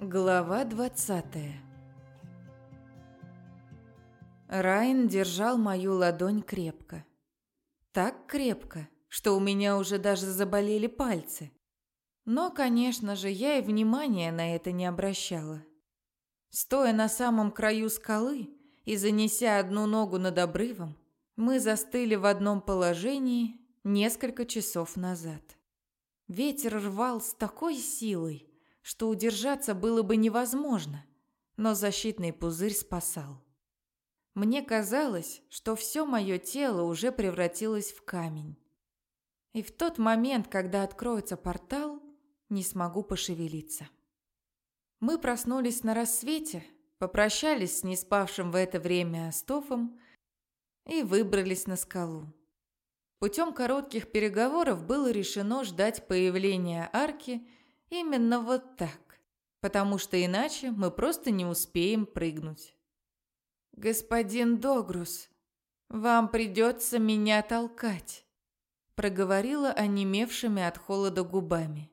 Глава двадцатая Райн держал мою ладонь крепко. Так крепко, что у меня уже даже заболели пальцы. Но, конечно же, я и внимания на это не обращала. Стоя на самом краю скалы и занеся одну ногу над обрывом, мы застыли в одном положении несколько часов назад. Ветер рвал с такой силой, что удержаться было бы невозможно, но защитный пузырь спасал. Мне казалось, что все мое тело уже превратилось в камень. И в тот момент, когда откроется портал, не смогу пошевелиться. Мы проснулись на рассвете, попрощались с неспавшим в это время Астофом и выбрались на скалу. Путем коротких переговоров было решено ждать появления арки именно вот так, потому что иначе мы просто не успеем прыгнуть. «Господин Догрус, вам придется меня толкать», проговорила онемевшими от холода губами.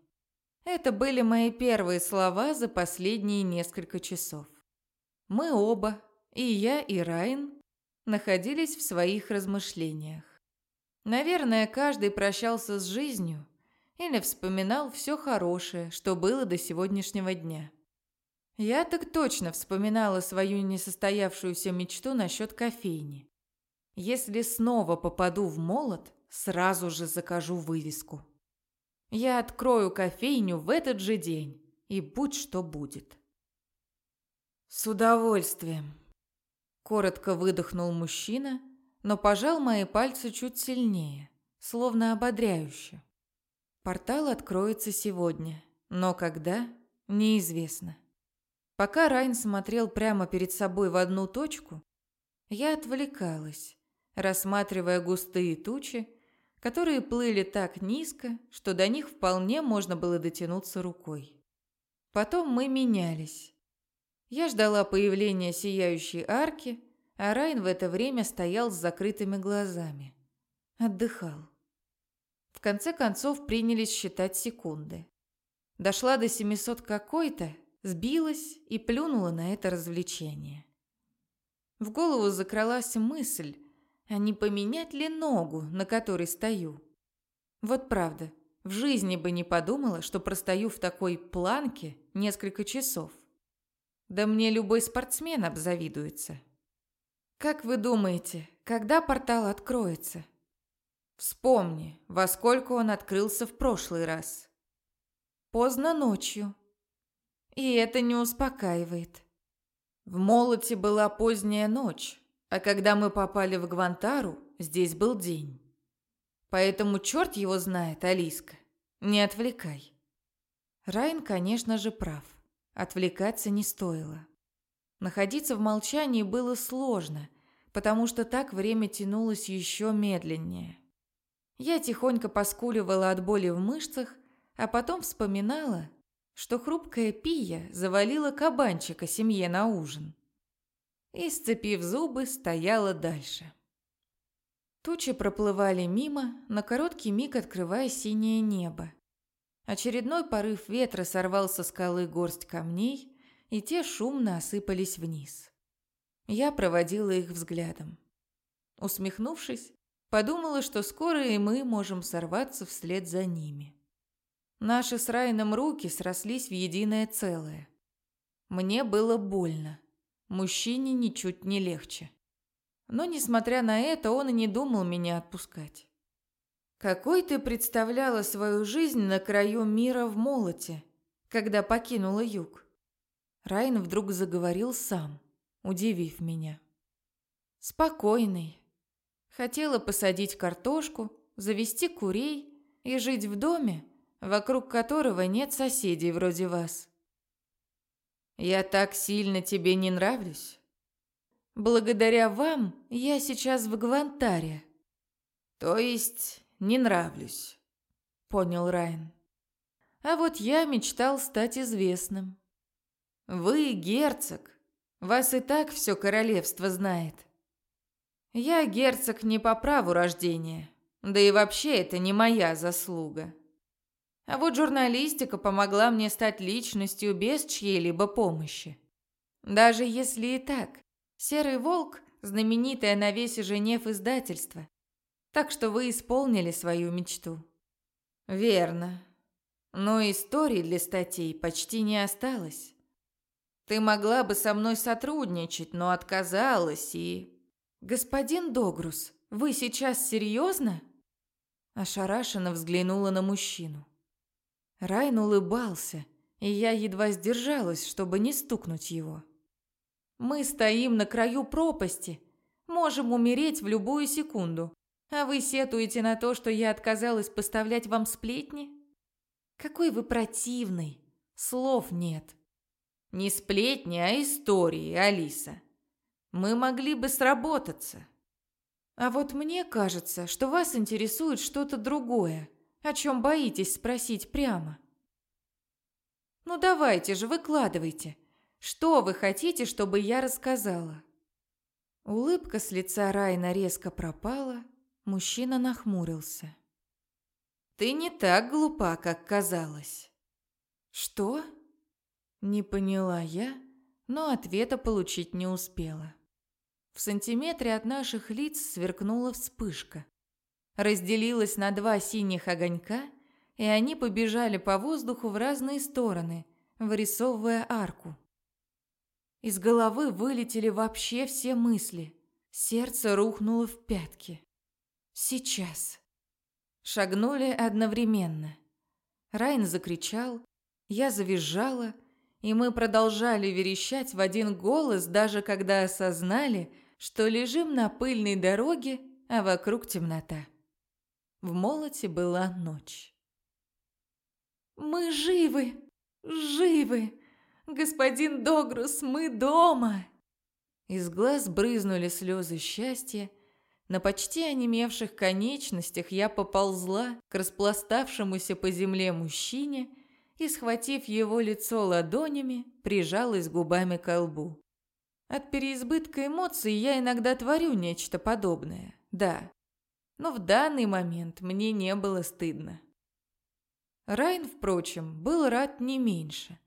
Это были мои первые слова за последние несколько часов. Мы оба, и я, и Райн, находились в своих размышлениях. Наверное, каждый прощался с жизнью или вспоминал все хорошее, что было до сегодняшнего дня. Я так точно вспоминала свою несостоявшуюся мечту насчет кофейни. Если снова попаду в молот, сразу же закажу вывеску. Я открою кофейню в этот же день, и будь что будет. С удовольствием. Коротко выдохнул мужчина, но пожал мои пальцы чуть сильнее, словно ободряюще. Портал откроется сегодня, но когда – неизвестно. Пока Райн смотрел прямо перед собой в одну точку, я отвлекалась, рассматривая густые тучи, которые плыли так низко, что до них вполне можно было дотянуться рукой. Потом мы менялись. Я ждала появления сияющей арки, а Райн в это время стоял с закрытыми глазами. Отдыхал. В конце концов принялись считать секунды. Дошла до 700 какой-то, сбилась и плюнула на это развлечение. В голову закралась мысль, а не поменять ли ногу, на которой стою? Вот правда, в жизни бы не подумала, что простою в такой планке несколько часов. Да мне любой спортсмен обзавидуется. Как вы думаете, когда портал откроется? Вспомни, во сколько он открылся в прошлый раз. Поздно ночью. И это не успокаивает. В Молоте была поздняя ночь, а когда мы попали в Гвантару, здесь был день. Поэтому черт его знает, Алиска. Не отвлекай. Райн, конечно же, прав. Отвлекаться не стоило. Находиться в молчании было сложно, потому что так время тянулось еще медленнее. Я тихонько поскуливала от боли в мышцах, а потом вспоминала, что хрупкая Пия завалила кабанчика семье на ужин и, сцепив зубы, стояла дальше. Тучи проплывали мимо, на короткий миг открывая синее небо. Очередной порыв ветра сорвал со скалы горсть камней, и те шумно осыпались вниз. Я проводила их взглядом. Усмехнувшись, подумала, что скоро и мы можем сорваться вслед за ними. Наши с Райном руки срослись в единое целое. Мне было больно. Мужчине ничуть не легче. Но, несмотря на это, он и не думал меня отпускать. «Какой ты представляла свою жизнь на краю мира в молоте, когда покинула юг?» Райн вдруг заговорил сам, удивив меня. «Спокойный. Хотела посадить картошку, завести курей и жить в доме, вокруг которого нет соседей вроде вас. Я так сильно тебе не нравлюсь. Благодаря вам я сейчас в Гвантаре. То есть не нравлюсь, понял Райан. А вот я мечтал стать известным. Вы герцог. Вас и так все королевство знает. Я герцог не по праву рождения. Да и вообще это не моя заслуга. А вот журналистика помогла мне стать личностью без чьей-либо помощи. Даже если и так, «Серый волк» – знаменитое на весе Женев издательство. Так что вы исполнили свою мечту. Верно. Но историй для статей почти не осталось. Ты могла бы со мной сотрудничать, но отказалась и... Господин Догрус, вы сейчас серьезно? Ошарашенно взглянула на мужчину. Райн улыбался, и я едва сдержалась, чтобы не стукнуть его. «Мы стоим на краю пропасти, можем умереть в любую секунду, а вы сетуете на то, что я отказалась поставлять вам сплетни? Какой вы противный, слов нет». «Не сплетни, а истории, Алиса. Мы могли бы сработаться». «А вот мне кажется, что вас интересует что-то другое», о чем боитесь спросить прямо? Ну давайте же, выкладывайте. Что вы хотите, чтобы я рассказала? Улыбка с лица Райна резко пропала, мужчина нахмурился. Ты не так глупа, как казалось. Что? Не поняла я, но ответа получить не успела. В сантиметре от наших лиц сверкнула вспышка разделилась на два синих огонька, и они побежали по воздуху в разные стороны, вырисовывая арку. Из головы вылетели вообще все мысли. Сердце рухнуло в пятки. Сейчас. Шагнули одновременно. Райн закричал, я завизжала, и мы продолжали верещать в один голос, даже когда осознали, что лежим на пыльной дороге, а вокруг темнота. В молоте была ночь. «Мы живы! Живы! Господин Догрус, мы дома!» Из глаз брызнули слезы счастья. На почти онемевших конечностях я поползла к распластавшемуся по земле мужчине и, схватив его лицо ладонями, прижалась губами к лбу. От переизбытка эмоций я иногда творю нечто подобное, да, но в данный момент мне не было стыдно. Райн, впрочем, был рад не меньше.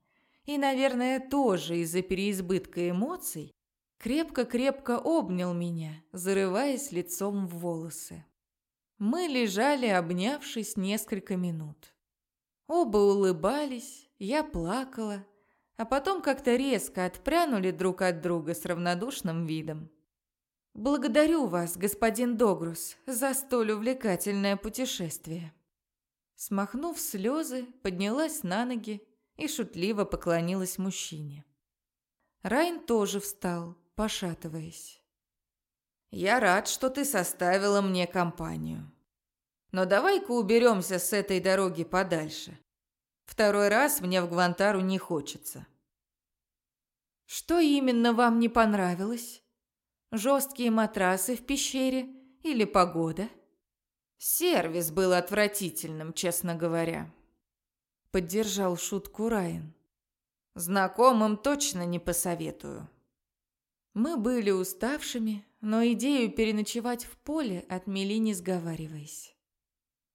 И, наверное, тоже из-за переизбытка эмоций крепко-крепко обнял меня, зарываясь лицом в волосы. Мы лежали, обнявшись несколько минут. Оба улыбались, я плакала, а потом как-то резко отпрянули друг от друга с равнодушным видом. «Благодарю вас, господин Догрус, за столь увлекательное путешествие». Смахнув слезы, поднялась на ноги и шутливо поклонилась мужчине. Райн тоже встал, пошатываясь. «Я рад, что ты составила мне компанию. Но давай-ка уберемся с этой дороги подальше. Второй раз мне в Гвантару не хочется». «Что именно вам не понравилось?» Жесткие матрасы в пещере или погода? Сервис был отвратительным, честно говоря. Поддержал шутку Райан. Знакомым точно не посоветую. Мы были уставшими, но идею переночевать в поле отмели не сговариваясь.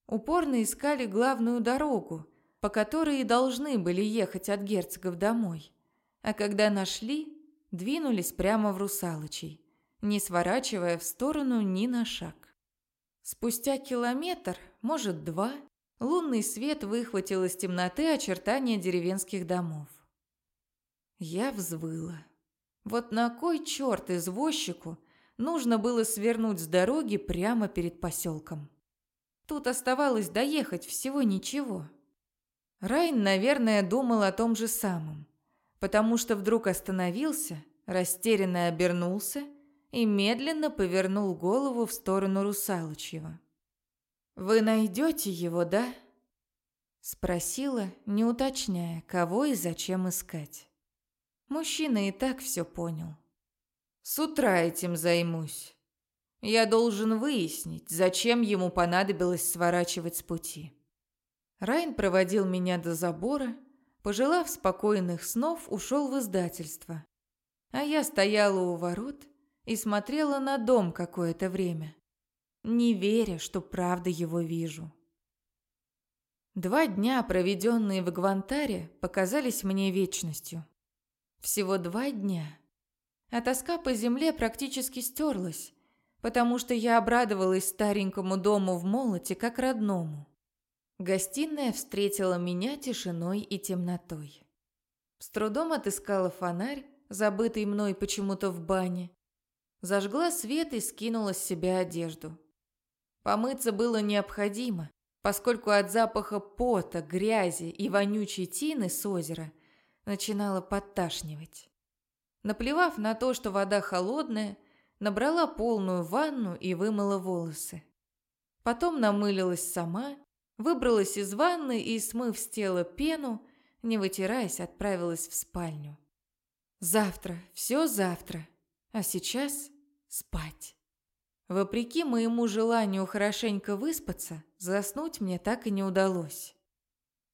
Упорно искали главную дорогу, по которой и должны были ехать от герцогов домой. А когда нашли, двинулись прямо в Русалочей не сворачивая в сторону ни на шаг. Спустя километр, может два, лунный свет выхватил из темноты очертания деревенских домов. Я взвыла. Вот на кой черт извозчику нужно было свернуть с дороги прямо перед поселком? Тут оставалось доехать всего ничего. Райн, наверное, думал о том же самом, потому что вдруг остановился, растерянно обернулся и медленно повернул голову в сторону Русалочьего. «Вы найдете его, да?» Спросила, не уточняя, кого и зачем искать. Мужчина и так все понял. «С утра этим займусь. Я должен выяснить, зачем ему понадобилось сворачивать с пути». Райн проводил меня до забора, пожелав спокойных снов, ушел в издательство. А я стояла у ворот и смотрела на дом какое-то время, не веря, что правда его вижу. Два дня, проведенные в Гвантаре, показались мне вечностью. Всего два дня. А тоска по земле практически стерлась, потому что я обрадовалась старенькому дому в Молоте как родному. Гостиная встретила меня тишиной и темнотой. С трудом отыскала фонарь, забытый мной почему-то в бане. Зажгла свет и скинула с себя одежду. Помыться было необходимо, поскольку от запаха пота, грязи и вонючей тины с озера начинало подташнивать. Наплевав на то, что вода холодная, набрала полную ванну и вымыла волосы. Потом намылилась сама, выбралась из ванны и, смыв с тела пену, не вытираясь, отправилась в спальню. Завтра, все завтра, а сейчас спать. Вопреки моему желанию хорошенько выспаться, заснуть мне так и не удалось.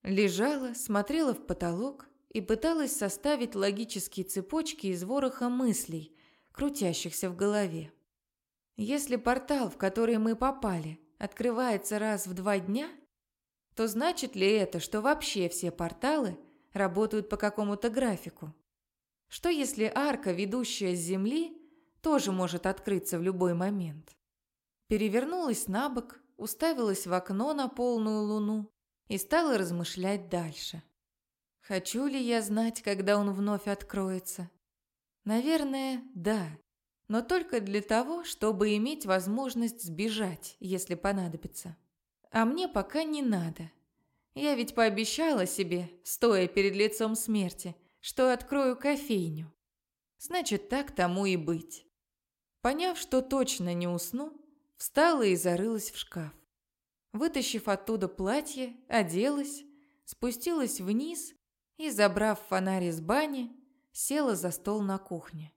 Лежала, смотрела в потолок и пыталась составить логические цепочки из вороха мыслей, крутящихся в голове. Если портал, в который мы попали, открывается раз в два дня, то значит ли это, что вообще все порталы работают по какому-то графику? Что если арка, ведущая с Земли, тоже может открыться в любой момент? Перевернулась на бок, уставилась в окно на полную луну и стала размышлять дальше. Хочу ли я знать, когда он вновь откроется? Наверное, да, но только для того, чтобы иметь возможность сбежать, если понадобится. А мне пока не надо. Я ведь пообещала себе, стоя перед лицом смерти, что открою кофейню. Значит, так тому и быть. Поняв, что точно не усну, встала и зарылась в шкаф. Вытащив оттуда платье, оделась, спустилась вниз и, забрав фонарь из бани, села за стол на кухне.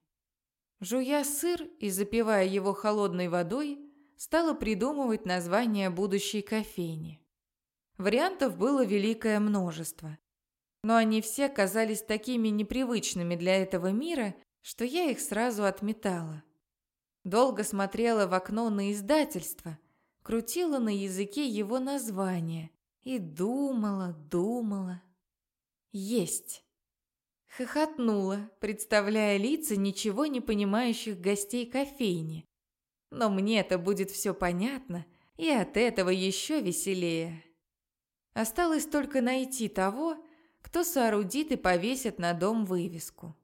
Жуя сыр и запивая его холодной водой, стала придумывать название будущей кофейни. Вариантов было великое множество, но они все казались такими непривычными для этого мира, что я их сразу отметала. Долго смотрела в окно на издательство, крутила на языке его название и думала, думала. Есть. Хохотнула, представляя лица ничего не понимающих гостей кофейни. Но мне это будет все понятно, и от этого еще веселее. Осталось только найти того, кто соорудит и повесит на дом вывеску.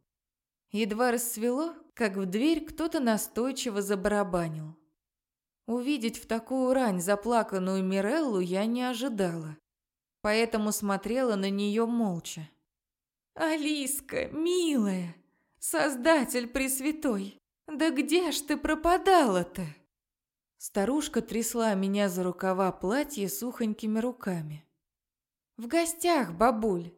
Едва рассвело, как в дверь кто-то настойчиво забарабанил. Увидеть в такую рань заплаканную Миреллу я не ожидала, поэтому смотрела на нее молча. «Алиска, милая, Создатель Пресвятой, да где ж ты пропадала-то?» Старушка трясла меня за рукава платья сухонькими руками. «В гостях, бабуль.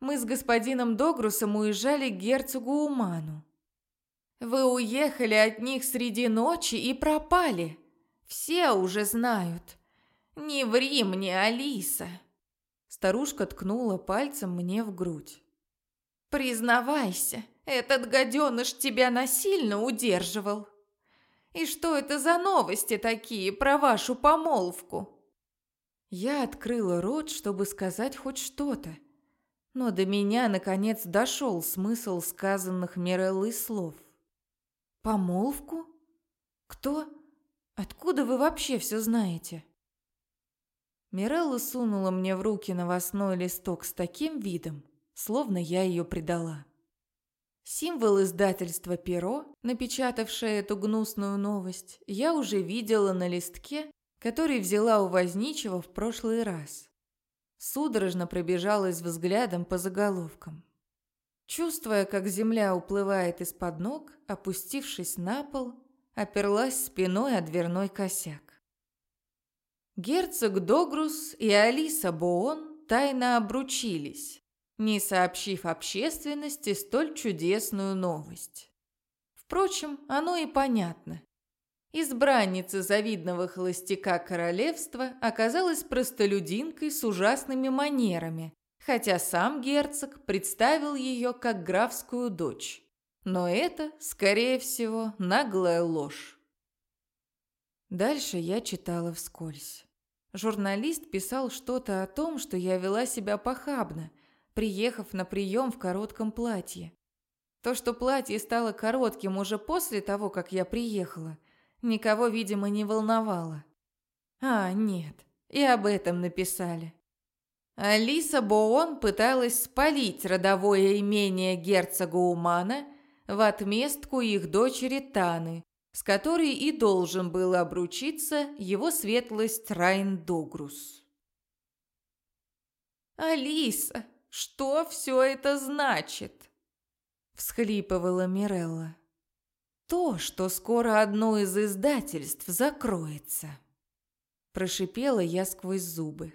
Мы с господином Догрусом уезжали к герцогу Уману. Вы уехали от них среди ночи и пропали. Все уже знают. Не ври мне, Алиса!» Старушка ткнула пальцем мне в грудь. «Признавайся, этот гаденыш тебя насильно удерживал. И что это за новости такие про вашу помолвку?» Я открыла рот, чтобы сказать хоть что-то, но до меня, наконец, дошел смысл сказанных Миреллой слов. «Помолвку? Кто? Откуда вы вообще все знаете?» Мирелла сунула мне в руки новостной листок с таким видом, словно я ее предала. Символ издательства «Перо», напечатавшее эту гнусную новость, я уже видела на листке который взяла у возничего в прошлый раз. Судорожно пробежалась взглядом по заголовкам. Чувствуя, как земля уплывает из-под ног, опустившись на пол, оперлась спиной о дверной косяк. Герцог Догрус и Алиса Боон тайно обручились, не сообщив общественности столь чудесную новость. Впрочем, оно и понятно. Избранница завидного холостяка королевства оказалась простолюдинкой с ужасными манерами, хотя сам герцог представил ее как графскую дочь. Но это, скорее всего, наглая ложь. Дальше я читала вскользь. Журналист писал что-то о том, что я вела себя похабно, приехав на прием в коротком платье. То, что платье стало коротким уже после того, как я приехала, никого, видимо, не волновало. А, нет, и об этом написали. Алиса Боон пыталась спалить родовое имение герцога Умана в отместку их дочери Таны, с которой и должен был обручиться его светлость Райн Догрус. «Алиса, что все это значит?» – всхлипывала Мирелла. «То, что скоро одно из издательств закроется», – прошипела я сквозь зубы.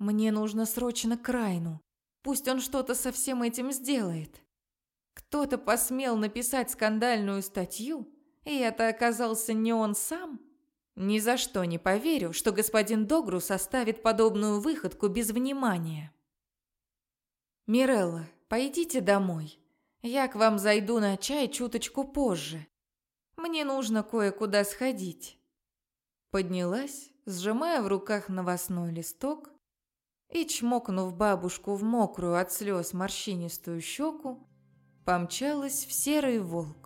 Мне нужно срочно к Райну. Пусть он что-то со всем этим сделает. Кто-то посмел написать скандальную статью, и это оказался не он сам. Ни за что не поверю, что господин Догрус оставит подобную выходку без внимания. Мирелла, пойдите домой. Я к вам зайду на чай чуточку позже. Мне нужно кое-куда сходить. Поднялась, сжимая в руках новостной листок и, чмокнув бабушку в мокрую от слез морщинистую щеку, помчалась в серый волк.